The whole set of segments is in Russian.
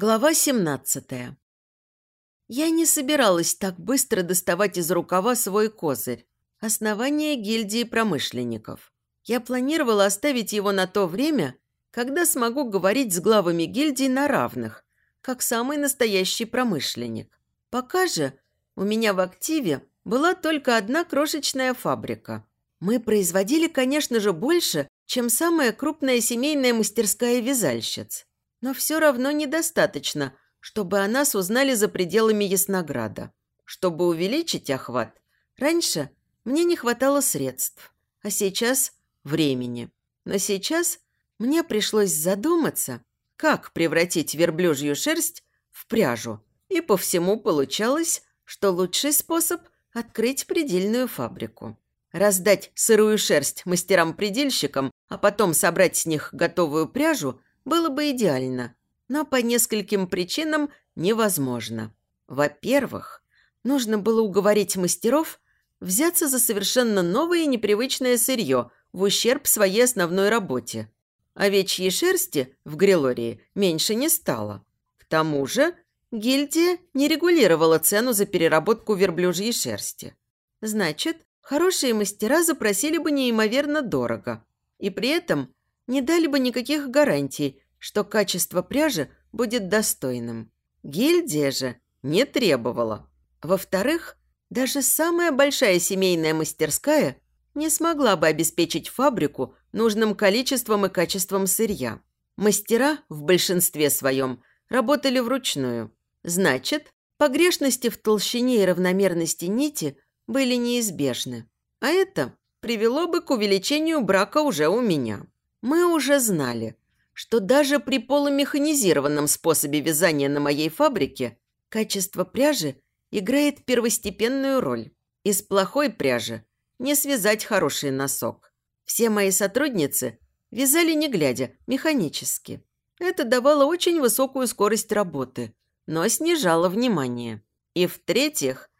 Глава 17 Я не собиралась так быстро доставать из рукава свой козырь. Основание гильдии промышленников. Я планировала оставить его на то время, когда смогу говорить с главами гильдии на равных, как самый настоящий промышленник. Пока же у меня в активе была только одна крошечная фабрика. Мы производили, конечно же, больше, чем самая крупная семейная мастерская вязальщиц. Но все равно недостаточно, чтобы о нас узнали за пределами Яснограда. Чтобы увеличить охват, раньше мне не хватало средств, а сейчас – времени. Но сейчас мне пришлось задуматься, как превратить верблюжью шерсть в пряжу. И по всему получалось, что лучший способ – открыть предельную фабрику. Раздать сырую шерсть мастерам-предельщикам, а потом собрать с них готовую пряжу – было бы идеально, но по нескольким причинам невозможно. Во-первых, нужно было уговорить мастеров взяться за совершенно новое и непривычное сырье в ущерб своей основной работе. Овечьей шерсти в Грилории меньше не стало. К тому же гильдия не регулировала цену за переработку верблюжьей шерсти. Значит, хорошие мастера запросили бы неимоверно дорого. И при этом не дали бы никаких гарантий, что качество пряжи будет достойным. Гильдия же не требовала. Во-вторых, даже самая большая семейная мастерская не смогла бы обеспечить фабрику нужным количеством и качеством сырья. Мастера в большинстве своем работали вручную. Значит, погрешности в толщине и равномерности нити были неизбежны. А это привело бы к увеличению брака уже у меня. Мы уже знали, что даже при полумеханизированном способе вязания на моей фабрике качество пряжи играет первостепенную роль. Из плохой пряжи не связать хороший носок. Все мои сотрудницы вязали не глядя, механически. Это давало очень высокую скорость работы, но снижало внимание. И в-третьих,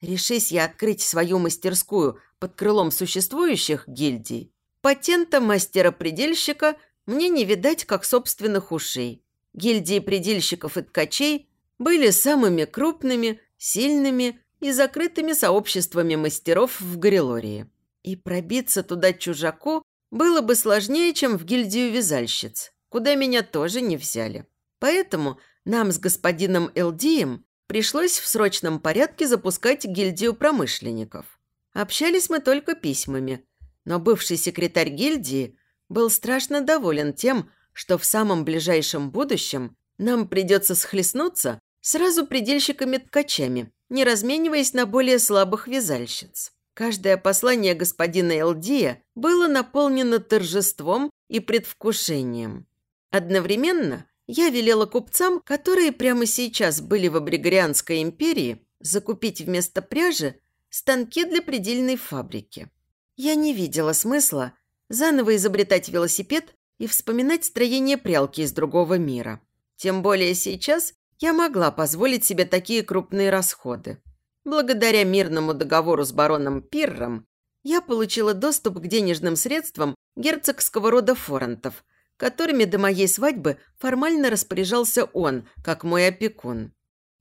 решись я открыть свою мастерскую под крылом существующих гильдий, Патента мастера-предельщика мне не видать, как собственных ушей. Гильдии предельщиков и ткачей были самыми крупными, сильными и закрытыми сообществами мастеров в Горелории. И пробиться туда чужаку было бы сложнее, чем в гильдию вязальщиц, куда меня тоже не взяли. Поэтому нам с господином Элдием пришлось в срочном порядке запускать гильдию промышленников. Общались мы только письмами – но бывший секретарь гильдии был страшно доволен тем, что в самом ближайшем будущем нам придется схлестнуться сразу предельщиками-ткачами, не размениваясь на более слабых вязальщиц. Каждое послание господина Элдия было наполнено торжеством и предвкушением. Одновременно я велела купцам, которые прямо сейчас были в Абригорианской империи, закупить вместо пряжи станки для предельной фабрики. Я не видела смысла заново изобретать велосипед и вспоминать строение прялки из другого мира. Тем более сейчас я могла позволить себе такие крупные расходы. Благодаря мирному договору с бароном Пирром я получила доступ к денежным средствам герцогского рода Форентов, которыми до моей свадьбы формально распоряжался он, как мой опекун.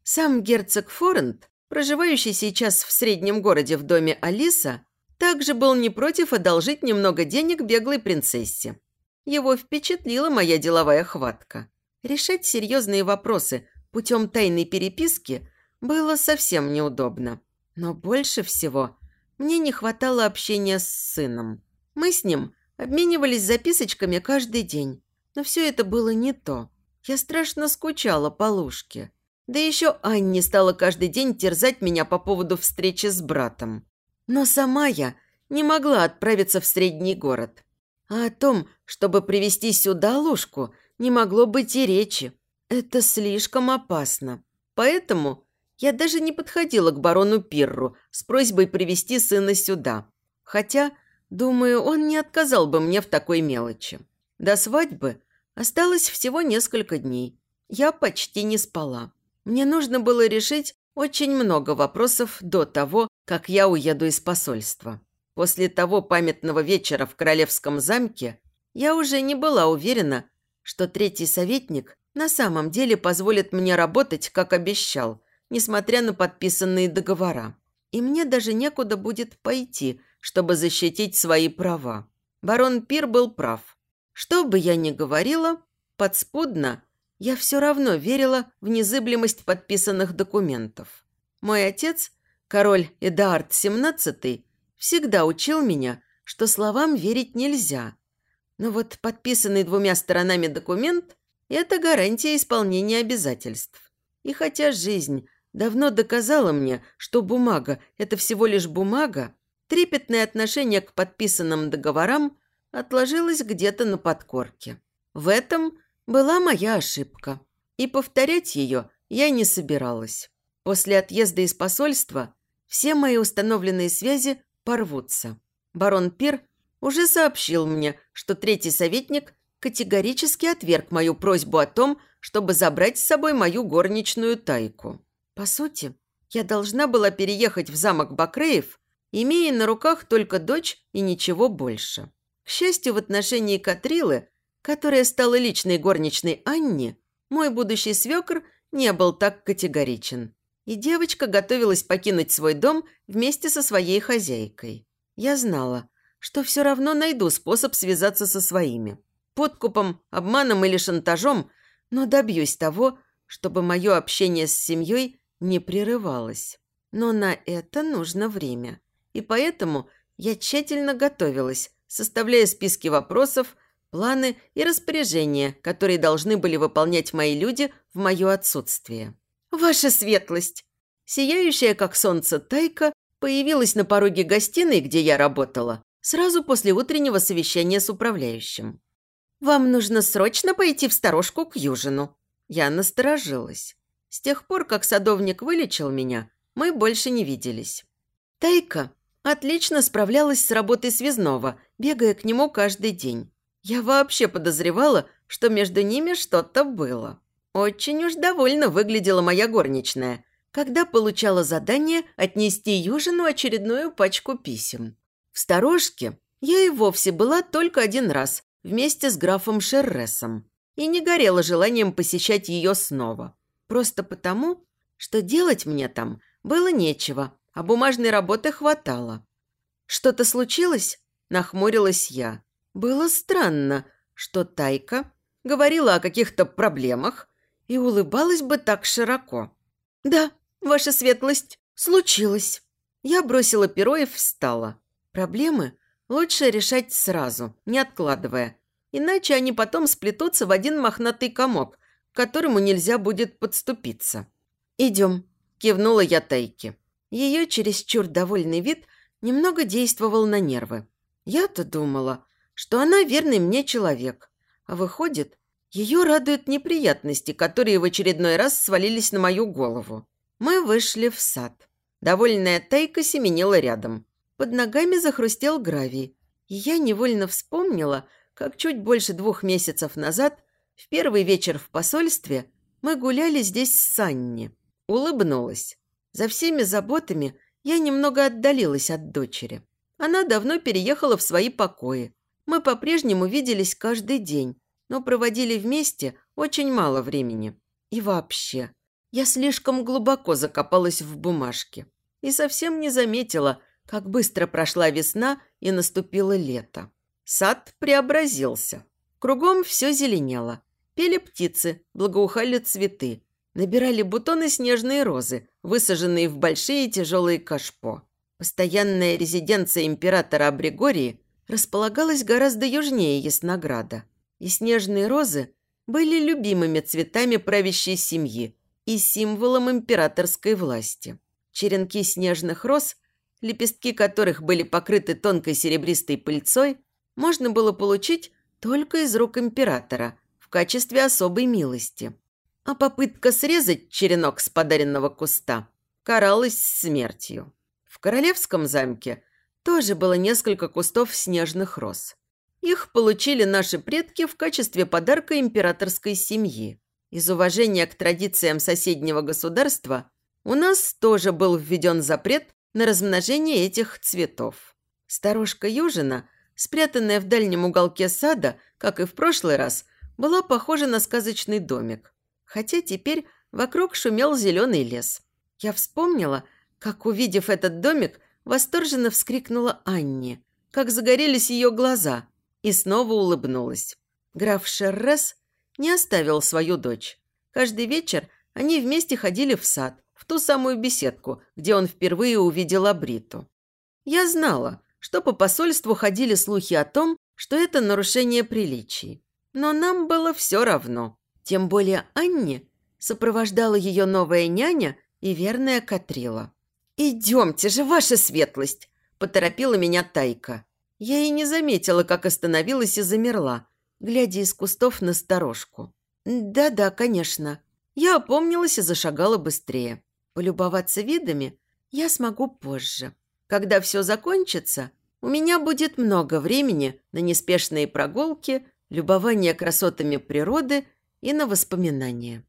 Сам герцог Форент, проживающий сейчас в среднем городе в доме Алиса, также был не против одолжить немного денег беглой принцессе. Его впечатлила моя деловая хватка. Решать серьезные вопросы путем тайной переписки было совсем неудобно. Но больше всего мне не хватало общения с сыном. Мы с ним обменивались записочками каждый день. Но все это было не то. Я страшно скучала по Лушке. Да еще Анне стала каждый день терзать меня по поводу встречи с братом. Но сама я не могла отправиться в средний город. А о том, чтобы привести сюда ложку, не могло быть и речи. Это слишком опасно. Поэтому я даже не подходила к барону Пирру с просьбой привести сына сюда. Хотя, думаю, он не отказал бы мне в такой мелочи. До свадьбы осталось всего несколько дней. Я почти не спала. Мне нужно было решить очень много вопросов до того, как я уеду из посольства. После того памятного вечера в Королевском замке я уже не была уверена, что третий советник на самом деле позволит мне работать, как обещал, несмотря на подписанные договора. И мне даже некуда будет пойти, чтобы защитить свои права. Барон Пир был прав. Что бы я ни говорила, подспудно я все равно верила в незыблемость подписанных документов. Мой отец, король Эдаард XVII, всегда учил меня, что словам верить нельзя. Но вот подписанный двумя сторонами документ – это гарантия исполнения обязательств. И хотя жизнь давно доказала мне, что бумага – это всего лишь бумага, трепетное отношение к подписанным договорам отложилось где-то на подкорке. В этом была моя ошибка, и повторять ее я не собиралась. После отъезда из посольства все мои установленные связи порвутся. Барон Пир уже сообщил мне, что третий советник категорически отверг мою просьбу о том, чтобы забрать с собой мою горничную тайку. По сути, я должна была переехать в замок Бакреев, имея на руках только дочь и ничего больше. К счастью, в отношении Катрилы, которая стала личной горничной Анни, мой будущий свекр не был так категоричен. И девочка готовилась покинуть свой дом вместе со своей хозяйкой. Я знала, что все равно найду способ связаться со своими. Подкупом, обманом или шантажом, но добьюсь того, чтобы мое общение с семьей не прерывалась. Но на это нужно время. И поэтому я тщательно готовилась, составляя списки вопросов, планы и распоряжения, которые должны были выполнять мои люди в мое отсутствие. «Ваша светлость!» Сияющая, как солнце, тайка появилась на пороге гостиной, где я работала, сразу после утреннего совещания с управляющим. «Вам нужно срочно пойти в сторожку к Южину». Я насторожилась. С тех пор, как садовник вылечил меня, мы больше не виделись. Тайка отлично справлялась с работой связного, бегая к нему каждый день. Я вообще подозревала, что между ними что-то было. Очень уж довольно выглядела моя горничная, когда получала задание отнести Южину очередную пачку писем. В сторожке я и вовсе была только один раз, вместе с графом Шерресом, и не горела желанием посещать ее снова. Просто потому, что делать мне там было нечего, а бумажной работы хватало. «Что-то случилось?» – нахмурилась я. Было странно, что Тайка говорила о каких-то проблемах и улыбалась бы так широко. «Да, ваша светлость, случилось». Я бросила перо и встала. Проблемы лучше решать сразу, не откладывая, иначе они потом сплетутся в один мохнатый комок, к которому нельзя будет подступиться. «Идем», – кивнула я Тайке. Ее чересчур довольный вид немного действовал на нервы. Я-то думала, что она верный мне человек, а выходит, ее радуют неприятности, которые в очередной раз свалились на мою голову. Мы вышли в сад. Довольная Тайка семенила рядом. Под ногами захрустел гравий, и я невольно вспомнила, как чуть больше двух месяцев назад в первый вечер в посольстве мы гуляли здесь с Санни. Улыбнулась. За всеми заботами я немного отдалилась от дочери. Она давно переехала в свои покои. Мы по-прежнему виделись каждый день, но проводили вместе очень мало времени. И вообще, я слишком глубоко закопалась в бумажке и совсем не заметила, как быстро прошла весна и наступило лето. Сад преобразился. Кругом все зеленело. Пели птицы, благоухали цветы. Набирали бутоны снежные розы, высаженные в большие тяжелые кашпо. Постоянная резиденция императора Абригории располагалась гораздо южнее Яснограда. И снежные розы были любимыми цветами правящей семьи и символом императорской власти. Черенки снежных роз, лепестки которых были покрыты тонкой серебристой пыльцой, можно было получить только из рук императора – в качестве особой милости. А попытка срезать черенок с подаренного куста каралась смертью. В королевском замке тоже было несколько кустов снежных роз. Их получили наши предки в качестве подарка императорской семьи. Из уважения к традициям соседнего государства у нас тоже был введен запрет на размножение этих цветов. Старушка Южина, спрятанная в дальнем уголке сада, как и в прошлый раз, была похожа на сказочный домик, хотя теперь вокруг шумел зеленый лес. Я вспомнила, как, увидев этот домик, восторженно вскрикнула Анне, как загорелись ее глаза, и снова улыбнулась. Граф Шеррес не оставил свою дочь. Каждый вечер они вместе ходили в сад, в ту самую беседку, где он впервые увидел Абриту. Я знала, что по посольству ходили слухи о том, что это нарушение приличий. Но нам было все равно. Тем более Анне сопровождала ее новая няня и верная Катрила. «Идемте же, ваша светлость!» – поторопила меня Тайка. Я и не заметила, как остановилась и замерла, глядя из кустов на сторожку. «Да-да, конечно». Я опомнилась и зашагала быстрее. Полюбоваться видами я смогу позже. Когда все закончится, у меня будет много времени на неспешные прогулки, любование красотами природы и на воспоминания.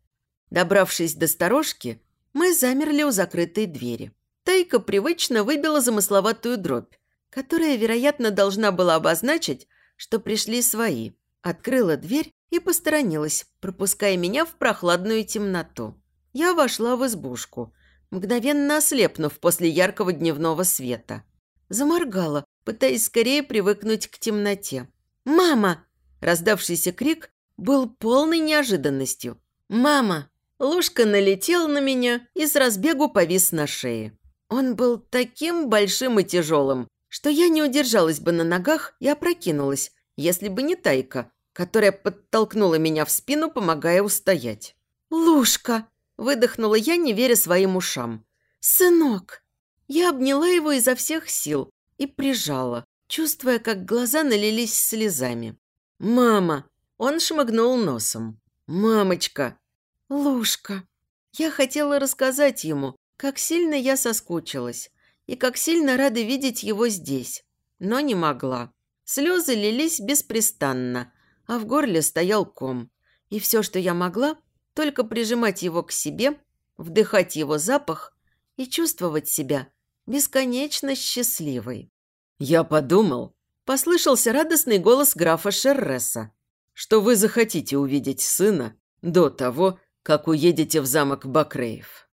Добравшись до сторожки, мы замерли у закрытой двери. Тайка привычно выбила замысловатую дробь, которая, вероятно, должна была обозначить, что пришли свои. Открыла дверь и посторонилась, пропуская меня в прохладную темноту. Я вошла в избушку, мгновенно ослепнув после яркого дневного света. Заморгала, пытаясь скорее привыкнуть к темноте. «Мама!» Раздавшийся крик был полной неожиданностью. «Мама!» Лушка налетел на меня и с разбегу повис на шее. Он был таким большим и тяжелым, что я не удержалась бы на ногах и опрокинулась, если бы не Тайка, которая подтолкнула меня в спину, помогая устоять. «Лушка!» – выдохнула я, не веря своим ушам. «Сынок!» Я обняла его изо всех сил и прижала, чувствуя, как глаза налились слезами. «Мама!» Он шмыгнул носом. «Мамочка!» «Лушка!» Я хотела рассказать ему, как сильно я соскучилась и как сильно рада видеть его здесь, но не могла. Слезы лились беспрестанно, а в горле стоял ком. И все, что я могла, только прижимать его к себе, вдыхать его запах и чувствовать себя бесконечно счастливой. «Я подумал», – послышался радостный голос графа Шерреса, «что вы захотите увидеть сына до того, как уедете в замок Бакреев».